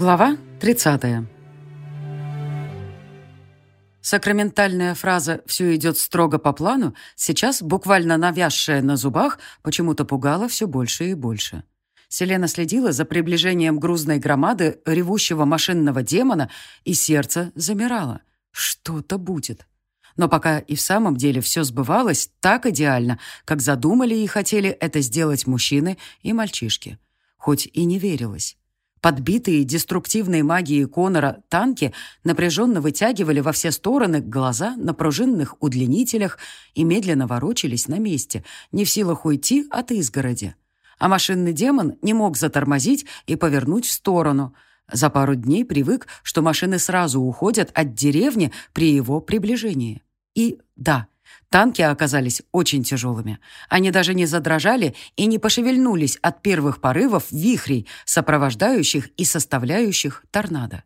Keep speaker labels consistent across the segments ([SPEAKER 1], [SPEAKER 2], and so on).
[SPEAKER 1] Глава 30. Сакраментальная фраза «все идет строго по плану» сейчас, буквально навязшая на зубах, почему-то пугала все больше и больше. Селена следила за приближением грузной громады ревущего машинного демона, и сердце замирало. Что-то будет. Но пока и в самом деле все сбывалось так идеально, как задумали и хотели это сделать мужчины и мальчишки. Хоть и не верилось. Подбитые деструктивной магией Конора танки напряженно вытягивали во все стороны глаза на пружинных удлинителях и медленно ворочались на месте, не в силах уйти от изгороди. А машинный демон не мог затормозить и повернуть в сторону. За пару дней привык, что машины сразу уходят от деревни при его приближении. И да, Танки оказались очень тяжелыми. Они даже не задрожали и не пошевельнулись от первых порывов вихрей, сопровождающих и составляющих торнадо.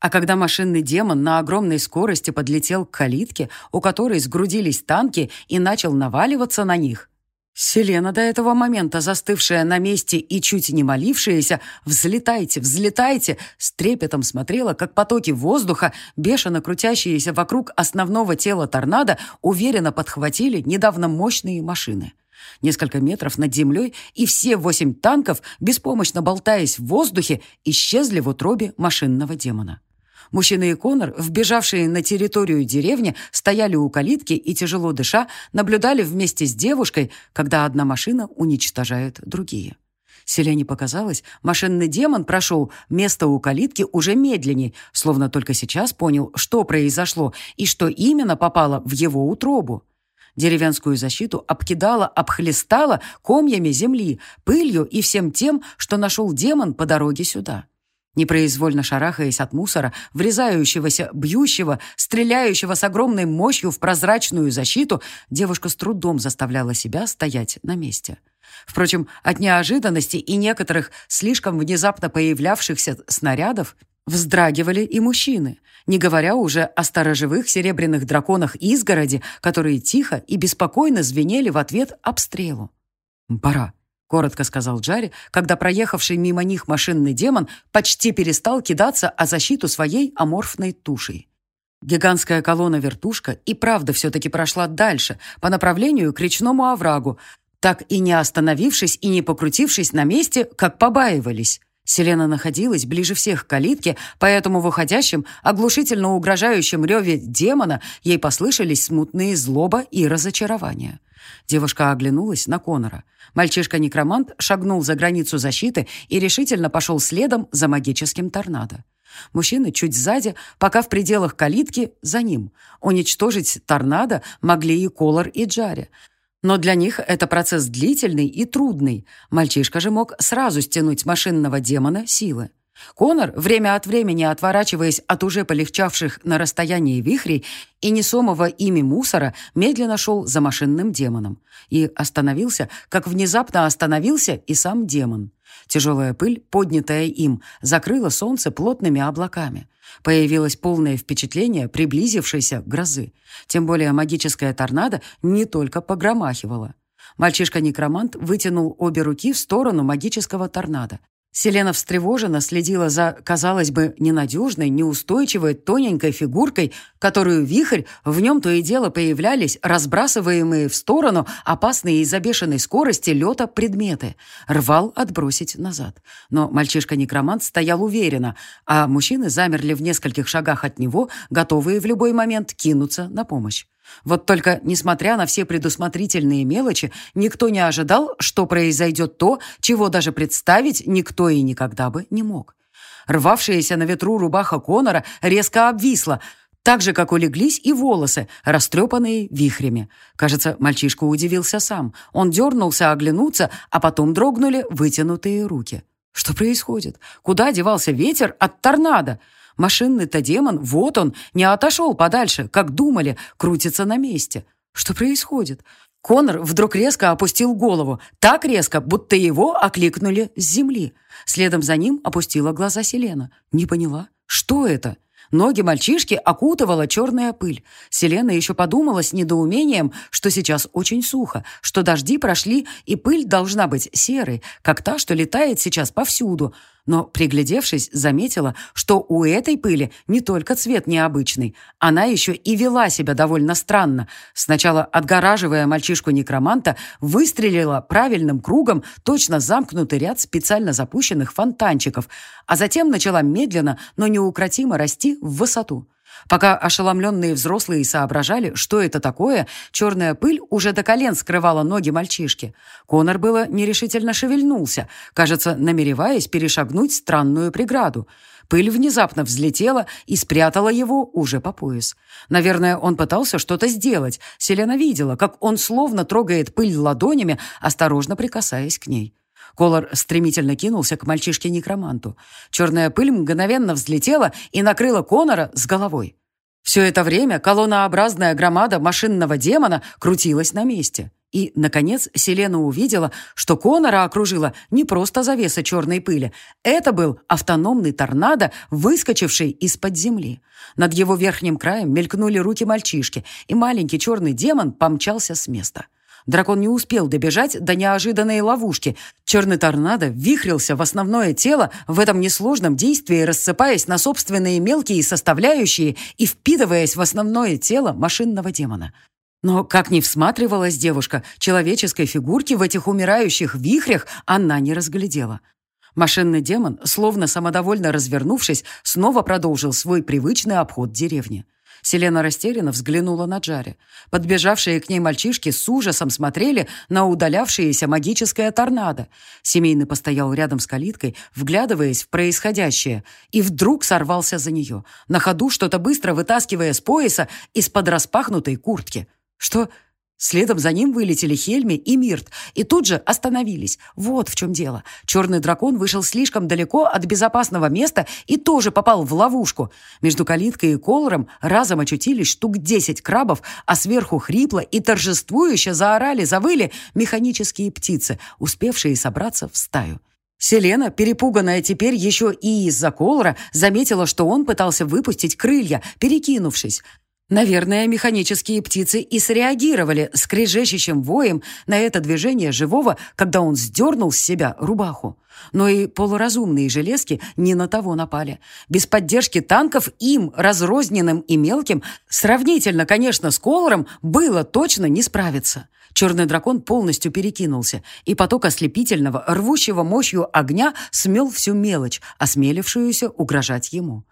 [SPEAKER 1] А когда машинный демон на огромной скорости подлетел к калитке, у которой сгрудились танки и начал наваливаться на них, Селена, до этого момента застывшая на месте и чуть не молившаяся «Взлетайте, взлетайте!» с трепетом смотрела, как потоки воздуха, бешено крутящиеся вокруг основного тела торнадо, уверенно подхватили недавно мощные машины. Несколько метров над землей, и все восемь танков, беспомощно болтаясь в воздухе, исчезли в утробе машинного демона. Мужчина и Конор, вбежавшие на территорию деревни, стояли у калитки и, тяжело дыша, наблюдали вместе с девушкой, когда одна машина уничтожает другие. Селяне показалось, машинный демон прошел место у калитки уже медленней, словно только сейчас понял, что произошло и что именно попало в его утробу. Деревенскую защиту обкидала, обхлестала комьями земли, пылью и всем тем, что нашел демон по дороге сюда. Непроизвольно шарахаясь от мусора, врезающегося, бьющего, стреляющего с огромной мощью в прозрачную защиту, девушка с трудом заставляла себя стоять на месте. Впрочем, от неожиданности и некоторых слишком внезапно появлявшихся снарядов вздрагивали и мужчины, не говоря уже о сторожевых серебряных драконах изгороди, которые тихо и беспокойно звенели в ответ обстрелу. «Пора», коротко сказал Джарри, когда проехавший мимо них машинный демон почти перестал кидаться о защиту своей аморфной тушей. Гигантская колонна-вертушка и правда все-таки прошла дальше, по направлению к речному оврагу, так и не остановившись и не покрутившись на месте, как побаивались. Селена находилась ближе всех к калитке, поэтому в уходящем, оглушительно угрожающем реве демона ей послышались смутные злоба и разочарование. Девушка оглянулась на Конора. Мальчишка-некромант шагнул за границу защиты и решительно пошел следом за магическим торнадо. Мужчины чуть сзади, пока в пределах калитки, за ним. Уничтожить торнадо могли и Колор, и Джари. Но для них это процесс длительный и трудный. Мальчишка же мог сразу стянуть машинного демона силы. Конор, время от времени отворачиваясь от уже полегчавших на расстоянии вихрей и несомого ими мусора, медленно шел за машинным демоном. И остановился, как внезапно остановился и сам демон. Тяжелая пыль, поднятая им, закрыла солнце плотными облаками. Появилось полное впечатление приблизившейся грозы. Тем более магическая торнадо не только погромахивала. Мальчишка-некромант вытянул обе руки в сторону магического торнадо. Селена встревоженно следила за, казалось бы, ненадежной, неустойчивой, тоненькой фигуркой, которую вихрь, в нем то и дело появлялись разбрасываемые в сторону опасные из-за бешеной скорости лета предметы. Рвал отбросить назад. Но мальчишка-некромант стоял уверенно, а мужчины замерли в нескольких шагах от него, готовые в любой момент кинуться на помощь. Вот только, несмотря на все предусмотрительные мелочи, никто не ожидал, что произойдет то, чего даже представить никто и никогда бы не мог. Рвавшаяся на ветру рубаха Конора резко обвисла, так же, как улеглись и волосы, растрепанные вихрями. Кажется, мальчишка удивился сам. Он дернулся оглянуться, а потом дрогнули вытянутые руки. Что происходит? Куда девался ветер от торнадо? Машинный-то демон, вот он, не отошел подальше, как думали, крутится на месте. Что происходит? Конор вдруг резко опустил голову, так резко, будто его окликнули с земли. Следом за ним опустила глаза Селена. Не поняла, что это? Ноги мальчишки окутывала черная пыль. Селена еще подумала с недоумением, что сейчас очень сухо, что дожди прошли, и пыль должна быть серой, как та, что летает сейчас повсюду. Но, приглядевшись, заметила, что у этой пыли не только цвет необычный, она еще и вела себя довольно странно. Сначала, отгораживая мальчишку-некроманта, выстрелила правильным кругом точно замкнутый ряд специально запущенных фонтанчиков, а затем начала медленно, но неукротимо расти в высоту. Пока ошеломленные взрослые соображали, что это такое, черная пыль уже до колен скрывала ноги мальчишки. Конор было нерешительно шевельнулся, кажется, намереваясь перешагнуть странную преграду. Пыль внезапно взлетела и спрятала его уже по пояс. Наверное, он пытался что-то сделать. Селена видела, как он словно трогает пыль ладонями, осторожно прикасаясь к ней. Колор стремительно кинулся к мальчишке-некроманту. Черная пыль мгновенно взлетела и накрыла Конора с головой. Все это время колоннообразная громада машинного демона крутилась на месте. И, наконец, Селена увидела, что Конора окружила не просто завеса черной пыли. Это был автономный торнадо, выскочивший из-под земли. Над его верхним краем мелькнули руки мальчишки, и маленький черный демон помчался с места. Дракон не успел добежать до неожиданной ловушки. Черный торнадо вихрился в основное тело в этом несложном действии, рассыпаясь на собственные мелкие составляющие и впитываясь в основное тело машинного демона. Но, как ни всматривалась девушка, человеческой фигурки в этих умирающих вихрях она не разглядела. Машинный демон, словно самодовольно развернувшись, снова продолжил свой привычный обход деревни. Селена растерянно взглянула на Джаре. Подбежавшие к ней мальчишки с ужасом смотрели на удалявшееся магическое торнадо. Семейный постоял рядом с калиткой, вглядываясь в происходящее, и вдруг сорвался за нее, на ходу что-то быстро вытаскивая с пояса из-под распахнутой куртки. «Что? Следом за ним вылетели Хельми и Мирт, и тут же остановились. Вот в чем дело. Черный дракон вышел слишком далеко от безопасного места и тоже попал в ловушку. Между калиткой и колором разом очутились штук десять крабов, а сверху хрипло и торжествующе заорали-завыли механические птицы, успевшие собраться в стаю. Селена, перепуганная теперь еще и из-за колора, заметила, что он пытался выпустить крылья, перекинувшись. Наверное, механические птицы и среагировали скрежещущим воем на это движение живого, когда он сдернул с себя рубаху. Но и полуразумные железки не на того напали. Без поддержки танков им, разрозненным и мелким, сравнительно, конечно, с Колором, было точно не справиться. Черный дракон полностью перекинулся, и поток ослепительного, рвущего мощью огня смел всю мелочь, осмелившуюся угрожать ему.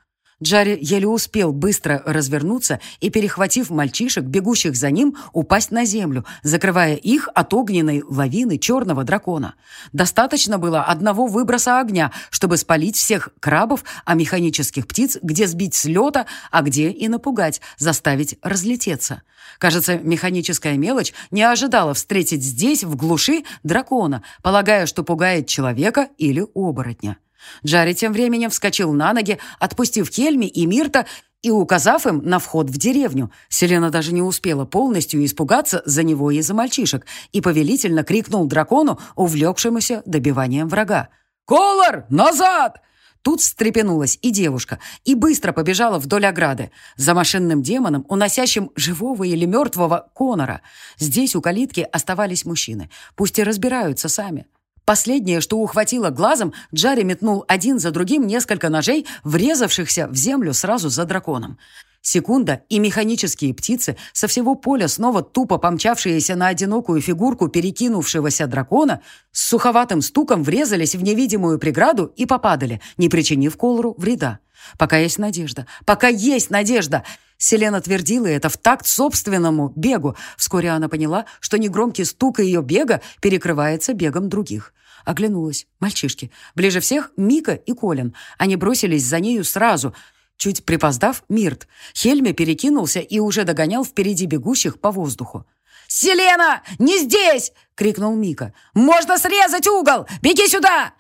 [SPEAKER 1] Джарри еле успел быстро развернуться и, перехватив мальчишек, бегущих за ним, упасть на землю, закрывая их от огненной лавины черного дракона. Достаточно было одного выброса огня, чтобы спалить всех крабов, а механических птиц где сбить с лета, а где и напугать, заставить разлететься. Кажется, механическая мелочь не ожидала встретить здесь, в глуши, дракона, полагая, что пугает человека или оборотня. Джарри тем временем вскочил на ноги, отпустив Хельми и Мирта и указав им на вход в деревню. Селена даже не успела полностью испугаться за него и за мальчишек и повелительно крикнул дракону, увлекшемуся добиванием врага. «Колор, назад!» Тут встрепенулась и девушка, и быстро побежала вдоль ограды, за машинным демоном, уносящим живого или мертвого Конора. Здесь у калитки оставались мужчины. Пусть и разбираются сами. Последнее, что ухватило глазом, Джарри метнул один за другим несколько ножей, врезавшихся в землю сразу за драконом. Секунда, и механические птицы со всего поля, снова тупо помчавшиеся на одинокую фигурку перекинувшегося дракона, с суховатым стуком врезались в невидимую преграду и попадали, не причинив Колору вреда. Пока есть надежда, пока есть надежда. Селена твердила это в такт собственному бегу. Вскоре она поняла, что негромкий стук ее бега перекрывается бегом других. Оглянулась. Мальчишки. Ближе всех Мика и Колин. Они бросились за нею сразу. Чуть припоздав, Мирт. Хельме перекинулся и уже догонял впереди бегущих по воздуху. «Селена! Не здесь!» — крикнул Мика. «Можно срезать угол! Беги сюда!»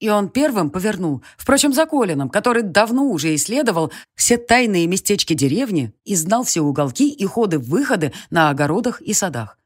[SPEAKER 1] И он первым повернул, впрочем, за Колином, который давно уже исследовал все тайные местечки деревни и знал все уголки и ходы-выходы на огородах и садах.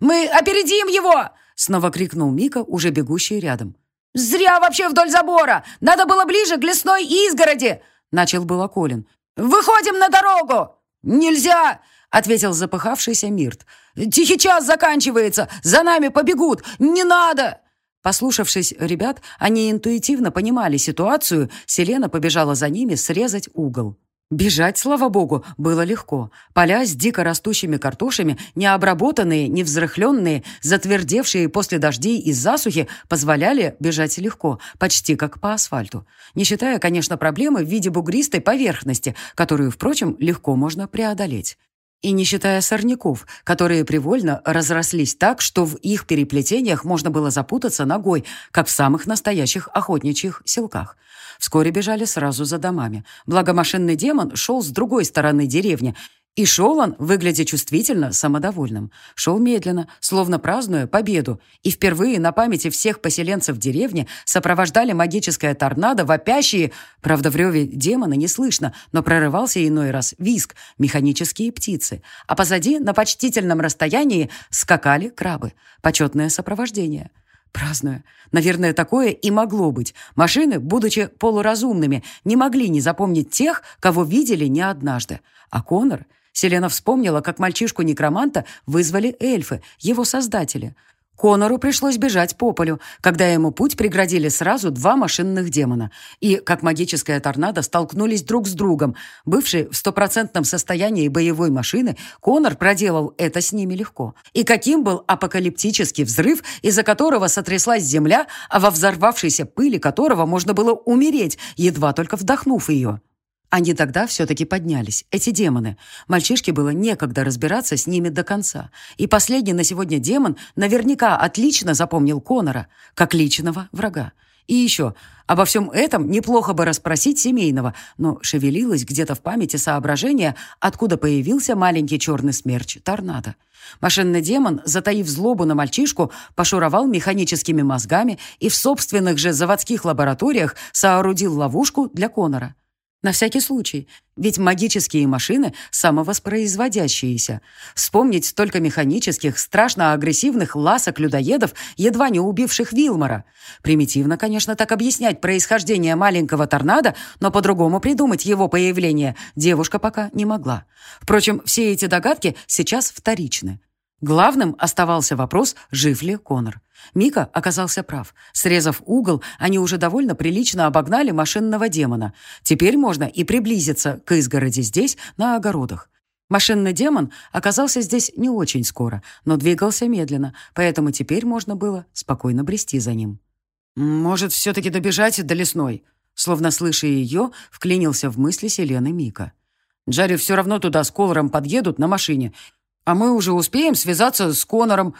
[SPEAKER 1] «Мы опередим его!» Снова крикнул Мика, уже бегущий рядом. «Зря вообще вдоль забора! Надо было ближе к лесной изгороди!» Начал было Колин. «Выходим на дорогу!» «Нельзя!» Ответил запыхавшийся Мирт. «Тихий час заканчивается! За нами побегут! Не надо!» Послушавшись ребят, они интуитивно понимали ситуацию, Селена побежала за ними срезать угол. Бежать, слава богу, было легко. Поля с дико растущими картошами, необработанные, невзрыхленные, затвердевшие после дождей и засухи, позволяли бежать легко, почти как по асфальту. Не считая, конечно, проблемы в виде бугристой поверхности, которую, впрочем, легко можно преодолеть. И не считая сорняков, которые привольно разрослись так, что в их переплетениях можно было запутаться ногой, как в самых настоящих охотничьих селках. Вскоре бежали сразу за домами. Благо машинный демон шел с другой стороны деревни, и он, выглядя чувствительно, самодовольным. Шел медленно, словно празднуя победу. И впервые на памяти всех поселенцев деревни сопровождали магическое торнадо, вопящие... Правда, в реве демона не слышно, но прорывался иной раз виск, механические птицы. А позади, на почтительном расстоянии, скакали крабы. Почетное сопровождение. Праздную. Наверное, такое и могло быть. Машины, будучи полуразумными, не могли не запомнить тех, кого видели не однажды. А Конор... Селена вспомнила, как мальчишку-некроманта вызвали эльфы, его создатели. Конору пришлось бежать по полю, когда ему путь преградили сразу два машинных демона. И, как магическая торнадо, столкнулись друг с другом. Бывший в стопроцентном состоянии боевой машины, Конор проделал это с ними легко. И каким был апокалиптический взрыв, из-за которого сотряслась земля, а во взорвавшейся пыли которого можно было умереть, едва только вдохнув ее. Они тогда все-таки поднялись, эти демоны. Мальчишке было некогда разбираться с ними до конца. И последний на сегодня демон наверняка отлично запомнил Конора, как личного врага. И еще, обо всем этом неплохо бы расспросить семейного, но шевелилось где-то в памяти соображение, откуда появился маленький черный смерч торнадо. Машинный демон, затаив злобу на мальчишку, пошуровал механическими мозгами и в собственных же заводских лабораториях соорудил ловушку для Конора. На всякий случай, ведь магические машины самовоспроизводящиеся. Вспомнить столько механических, страшно агрессивных ласок-людоедов, едва не убивших Вилмора. Примитивно, конечно, так объяснять происхождение маленького торнадо, но по-другому придумать его появление девушка пока не могла. Впрочем, все эти догадки сейчас вторичны. Главным оставался вопрос, жив ли Конор. Мика оказался прав. Срезав угол, они уже довольно прилично обогнали машинного демона. Теперь можно и приблизиться к изгороди здесь, на огородах. Машинный демон оказался здесь не очень скоро, но двигался медленно, поэтому теперь можно было спокойно брести за ним. «Может, все-таки добежать до лесной?» Словно слыша ее, вклинился в мысли Селены Мика. «Джарри все равно туда с Колором подъедут на машине, а мы уже успеем связаться с Конором,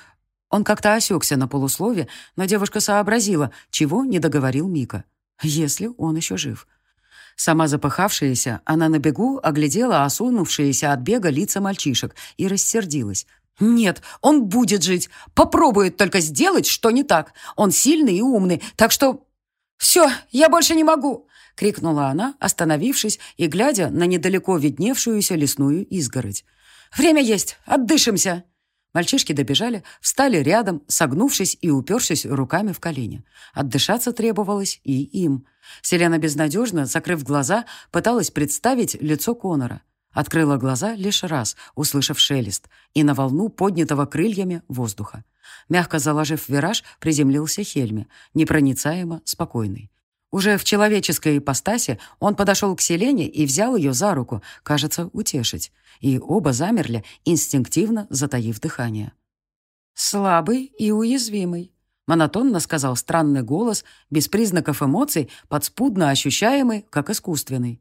[SPEAKER 1] он как-то осекся на полуслове, но девушка сообразила, чего не договорил Мика. Если он еще жив. Сама запыхавшаяся, она на бегу оглядела осунувшиеся от бега лица мальчишек и рассердилась. «Нет, он будет жить. Попробует только сделать, что не так. Он сильный и умный, так что...» «Все, я больше не могу!» — крикнула она, остановившись и глядя на недалеко видневшуюся лесную изгородь. «Время есть, отдышимся!» Мальчишки добежали, встали рядом, согнувшись и упершись руками в колени. Отдышаться требовалось и им. Селена безнадежно, закрыв глаза, пыталась представить лицо Конора. Открыла глаза лишь раз, услышав шелест, и на волну поднятого крыльями воздуха. Мягко заложив вираж, приземлился Хельме, непроницаемо спокойный. Уже в человеческой ипостаси он подошел к Селене и взял ее за руку, кажется, утешить. И оба замерли, инстинктивно затаив дыхание. «Слабый и уязвимый», — монотонно сказал странный голос, без признаков эмоций, подспудно ощущаемый, как искусственный.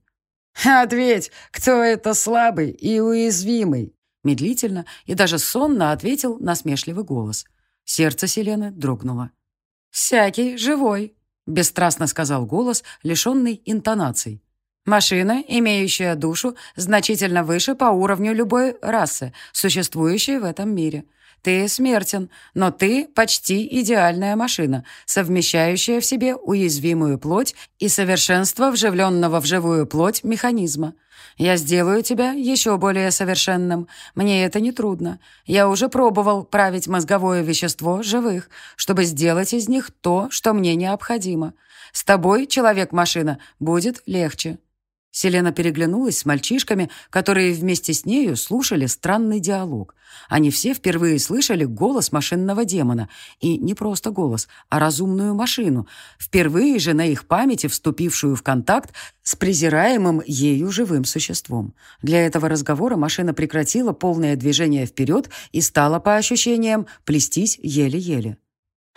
[SPEAKER 2] «Ответь, кто это слабый и уязвимый?»
[SPEAKER 1] Медлительно и даже сонно ответил насмешливый голос. Сердце Селены дрогнуло.
[SPEAKER 2] «Всякий живой», —
[SPEAKER 1] бесстрастно сказал голос, лишенный интонаций.
[SPEAKER 2] «Машина, имеющая душу, значительно выше по уровню любой расы, существующей в этом мире. Ты смертен, но ты почти идеальная машина, совмещающая в себе уязвимую плоть и совершенство вживленного в живую плоть механизма. Я сделаю тебя еще более совершенным. Мне это не трудно. Я уже пробовал править мозговое вещество живых, чтобы сделать из них то, что мне необходимо. С тобой, человек-машина, будет легче».
[SPEAKER 1] Селена переглянулась с мальчишками, которые вместе с нею слушали странный диалог. Они все впервые слышали голос машинного демона. И не просто голос, а разумную машину, впервые же на их памяти вступившую в контакт с презираемым ею живым существом. Для этого разговора машина прекратила полное движение вперед и стала, по ощущениям, плестись еле-еле.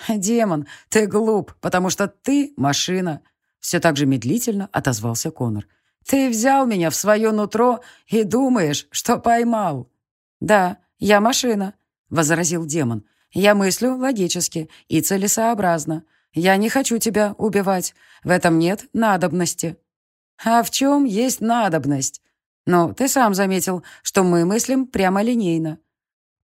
[SPEAKER 1] «Демон, ты глуп, потому что ты машина», — все так же медлительно отозвался Конор. Ты взял меня в свое нутро и думаешь, что поймал». «Да, я машина», — возразил демон. «Я мыслю логически и целесообразно. Я не хочу тебя убивать. В этом нет надобности». «А в чем есть надобность?» «Ну, ты сам заметил, что мы мыслим прямолинейно.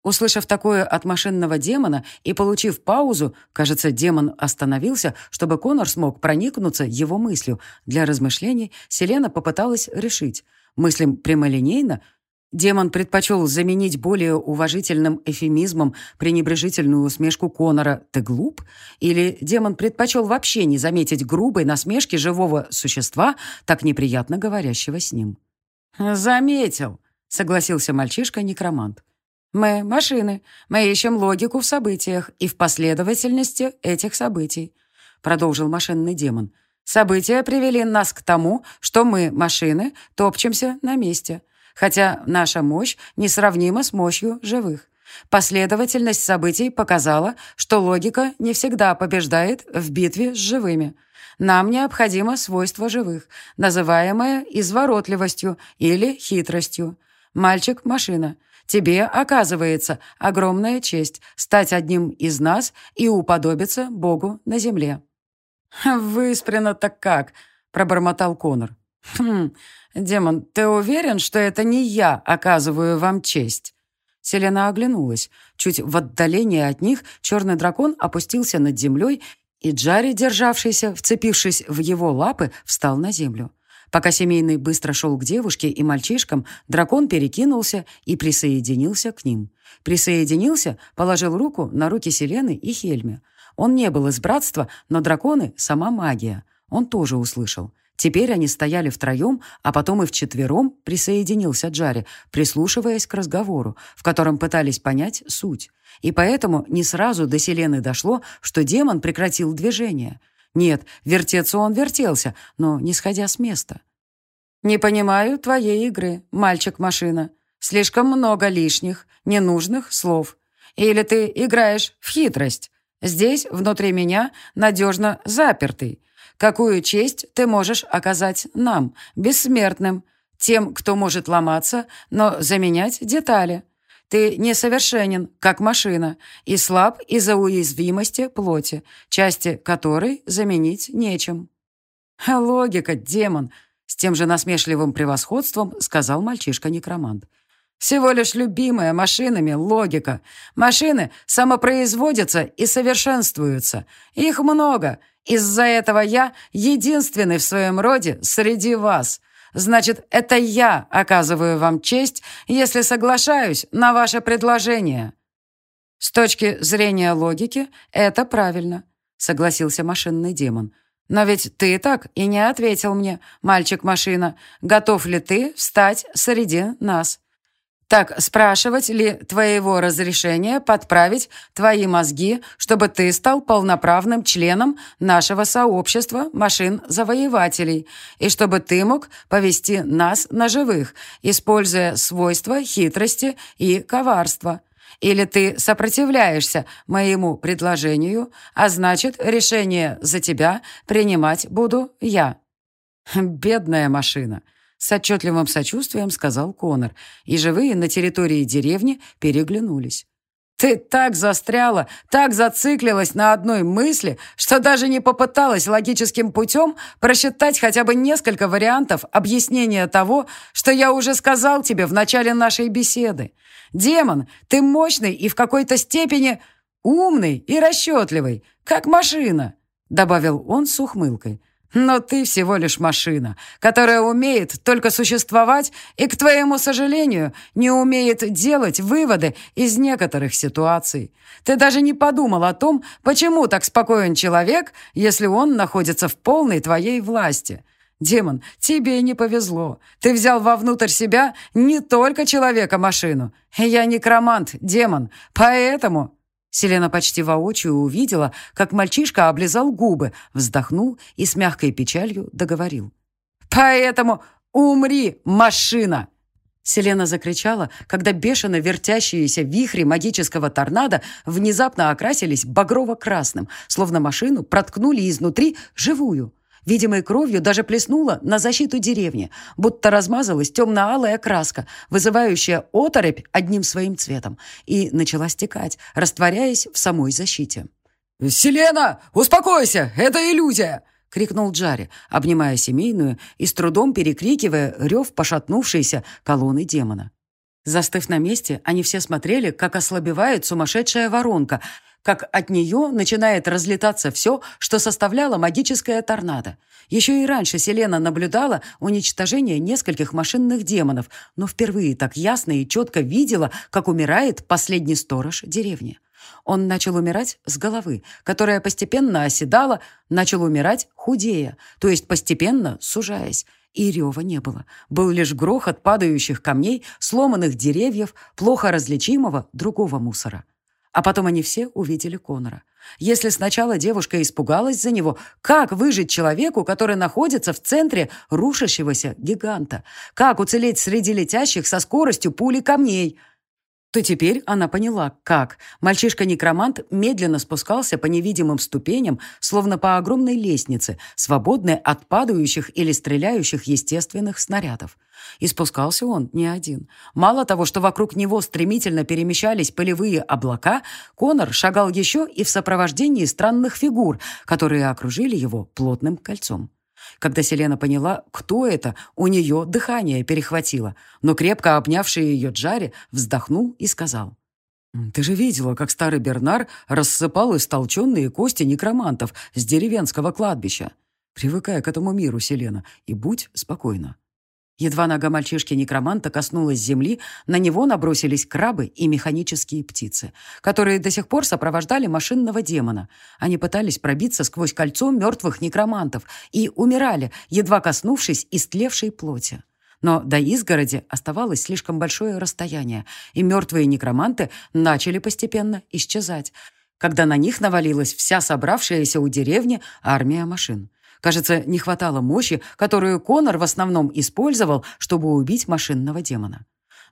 [SPEAKER 1] Услышав такое от машинного демона и получив паузу, кажется, демон остановился, чтобы Конор смог проникнуться его мыслью. Для размышлений Селена попыталась решить. Мыслим прямолинейно, Демон предпочел заменить более уважительным эфемизмом пренебрежительную усмешку Конора «ты глуп?» Или демон предпочел вообще не заметить грубой насмешки живого существа, так неприятно говорящего с ним? «Заметил», — согласился мальчишка-некромант. Мы — машины. Мы ищем логику в событиях и в последовательности этих событий», — продолжил машинный демон. «События привели нас к тому, что мы, машины, топчемся на месте, хотя наша мощь несравнима с мощью живых. Последовательность событий показала, что логика не всегда побеждает в битве с живыми. Нам необходимо свойство живых, называемое изворотливостью или хитростью. Мальчик-машина. Тебе, оказывается, огромная честь стать одним из нас и уподобиться Богу на земле». «Выспрено-то как?» — пробормотал Конор. «Хм, демон, ты уверен, что это не я оказываю вам честь?» Селена оглянулась. Чуть в отдалении от них черный дракон опустился над землей, и Джари, державшийся, вцепившись в его лапы, встал на землю. Пока семейный быстро шел к девушке и мальчишкам, дракон перекинулся и присоединился к ним. Присоединился, положил руку на руки Селены и Хельме. Он не был из братства, но драконы — сама магия. Он тоже услышал. Теперь они стояли втроем, а потом и вчетвером присоединился Джари, прислушиваясь к разговору, в котором пытались понять суть. И поэтому не сразу до Селены дошло, что демон прекратил движение — нет, вертеться он вертелся, но не сходя с места. «Не понимаю твоей игры, мальчик-машина. Слишком много лишних, ненужных слов. Или ты играешь в хитрость? Здесь, внутри меня, надежно запертый. Какую честь ты можешь оказать нам, бессмертным, тем, кто может ломаться, но заменять детали?» Ты несовершенен, как машина, и слаб из-за уязвимости плоти, части которой заменить нечем». «Логика, демон!» — с тем же насмешливым превосходством сказал мальчишка-некромант. «Всего лишь любимая машинами логика. Машины самопроизводятся и совершенствуются. Их много. Из-за этого я единственный в своем роде среди вас. Значит, это я оказываю вам честь, если соглашаюсь на ваше предложение». «С точки зрения логики, это правильно», — согласился машинный демон. «Но ведь ты так и не ответил мне, мальчик-машина, готов ли ты встать среди нас?» Так спрашивать ли твоего разрешения подправить твои мозги, чтобы ты стал полноправным членом нашего сообщества машин-завоевателей, и чтобы ты мог повести нас на живых, используя свойства хитрости и коварства? Или ты сопротивляешься моему предложению, а значит, решение за тебя принимать буду я? Бедная машина. С отчетливым сочувствием сказал Конор, и живые на территории деревни переглянулись. «Ты так застряла, так зациклилась на одной мысли, что даже не попыталась логическим путем просчитать хотя бы несколько вариантов объяснения того, что я уже сказал тебе в начале нашей беседы. Демон, ты мощный и в какой-то степени умный и расчетливый, как машина», добавил он с ухмылкой. Но ты всего лишь машина, которая умеет только существовать и, к твоему сожалению, не умеет делать выводы из некоторых ситуаций. Ты даже не подумал о том, почему так спокоен человек, если он находится в полной твоей власти.
[SPEAKER 2] Демон, тебе не повезло. Ты взял вовнутрь себя не только человека-машину. Я некромант, демон, поэтому...» Селена почти воочию увидела, как мальчишка облизал губы, вздохнул и с мягкой печалью договорил. «Поэтому умри, машина!» Селена закричала, когда бешено вертящиеся вихри магического торнадо внезапно окрасились багрово-красным, словно машину проткнули изнутри живую. Видимой кровью даже плеснула на защиту деревни, будто размазалась темно-алая краска, вызывающая оторопь одним своим цветом, и начала стекать, растворяясь в самой защите.
[SPEAKER 1] «Селена, успокойся! Это иллюзия!» — крикнул Джари, обнимая семейную и с трудом перекрикивая рев пошатнувшейся колонны демона.
[SPEAKER 2] Застыв на месте, они все смотрели, как ослабевает сумасшедшая воронка, как от нее начинает разлетаться все, что составляло магическое торнадо. Еще и раньше Селена наблюдала уничтожение нескольких машинных демонов, но впервые так ясно и четко видела, как умирает последний сторож деревни. Он начал умирать с головы, которая постепенно оседала, начал умирать худея, то есть постепенно сужаясь. И рева не было. Был лишь грохот падающих камней, сломанных деревьев, плохо различимого другого мусора. А потом они все увидели Конора. Если сначала девушка испугалась за него, как выжить человеку, который находится в центре рушащегося гиганта? Как уцелеть среди летящих со скоростью пули камней – то теперь она поняла, как. Мальчишка-некромант медленно спускался по невидимым ступеням, словно по огромной лестнице, свободной от падающих или стреляющих естественных снарядов. И спускался он не один. Мало того, что вокруг него стремительно перемещались полевые облака, Конор шагал еще и в сопровождении странных фигур, которые окружили его плотным кольцом. Когда Селена поняла, кто это, у нее дыхание перехватило, но крепко обнявший ее Джари вздохнул и сказал. «Ты же видела, как старый Бернар рассыпал истолченные кости некромантов с деревенского кладбища. Привыкай к этому миру, Селена, и будь спокойна». Едва нога мальчишки-некроманта коснулась земли, на него набросились крабы и механические птицы, которые до сих пор сопровождали машинного демона. Они пытались пробиться сквозь кольцо мертвых некромантов и умирали, едва коснувшись истлевшей плоти. Но до изгороди оставалось слишком большое расстояние, и мертвые некроманты начали постепенно исчезать, когда на них навалилась вся собравшаяся у деревни армия машин. Кажется, не хватало мощи, которую Конор в основном использовал, чтобы убить машинного демона.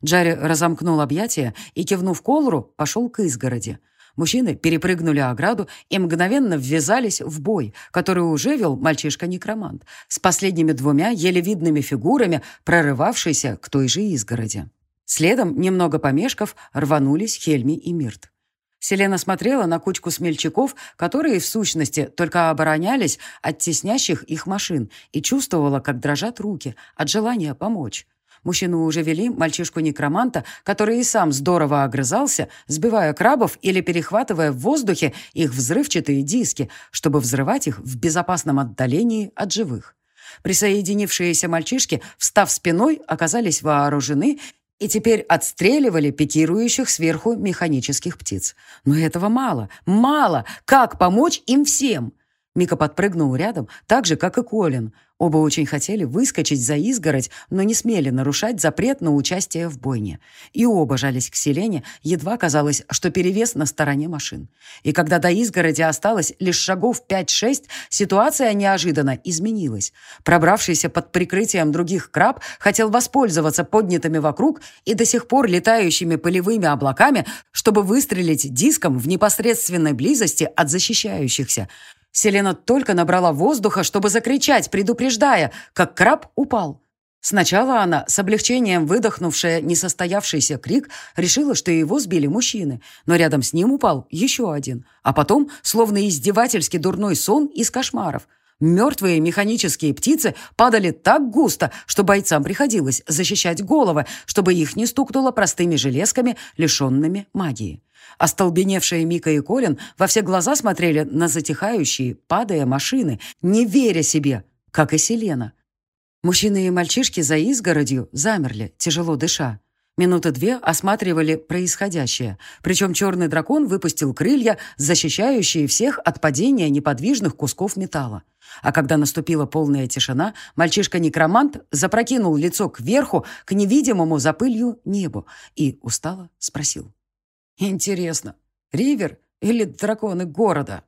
[SPEAKER 2] Джарри разомкнул объятия и, кивнув Колору, пошел к изгороди. Мужчины перепрыгнули ограду и мгновенно ввязались в бой, который уже вел мальчишка-некромант, с последними двумя еле видными фигурами, прорывавшейся к той же изгороди. Следом, немного помешков, рванулись Хельми и Мирт. Селена смотрела на кучку смельчаков, которые, в сущности, только оборонялись от теснящих их машин, и чувствовала, как дрожат руки от желания помочь. Мужчину уже вели мальчишку-некроманта, который и сам здорово огрызался, сбивая крабов или перехватывая в воздухе их взрывчатые диски, чтобы взрывать их в безопасном отдалении от живых. Присоединившиеся мальчишки, встав спиной, оказались вооружены и теперь отстреливали пикирующих сверху механических птиц. Но этого мало, мало. Как помочь им всем? Мика подпрыгнул рядом, так же, как и Колин. Оба очень хотели выскочить за изгородь, но не смели нарушать запрет на участие в бойне. И оба жались к селене, едва казалось, что перевес на стороне машин. И когда до изгороди осталось лишь шагов 5-6, ситуация неожиданно изменилась. Пробравшийся под прикрытием других краб хотел воспользоваться поднятыми вокруг и до сих пор летающими полевыми облаками, чтобы выстрелить диском в непосредственной близости от защищающихся. Селена только набрала воздуха, чтобы закричать, предупреждая, как краб упал. Сначала она, с облегчением выдохнувшая несостоявшийся крик, решила, что его сбили мужчины, но рядом с ним упал еще один, а потом, словно издевательски дурной сон из кошмаров. Мертвые механические птицы падали так густо, что бойцам приходилось защищать головы, чтобы их не стукнуло простыми железками, лишенными магии. Остолбеневшие Мика и Колин во все глаза смотрели на затихающие, падая машины, не веря себе, как и Селена. Мужчины и мальчишки за изгородью замерли, тяжело дыша.
[SPEAKER 1] Минуты две осматривали происходящее, причем черный дракон выпустил крылья, защищающие всех от падения неподвижных кусков металла. А когда наступила полная тишина, мальчишка-некромант запрокинул лицо кверху к невидимому за пылью небу и устало спросил. «Интересно, Ривер или драконы города?»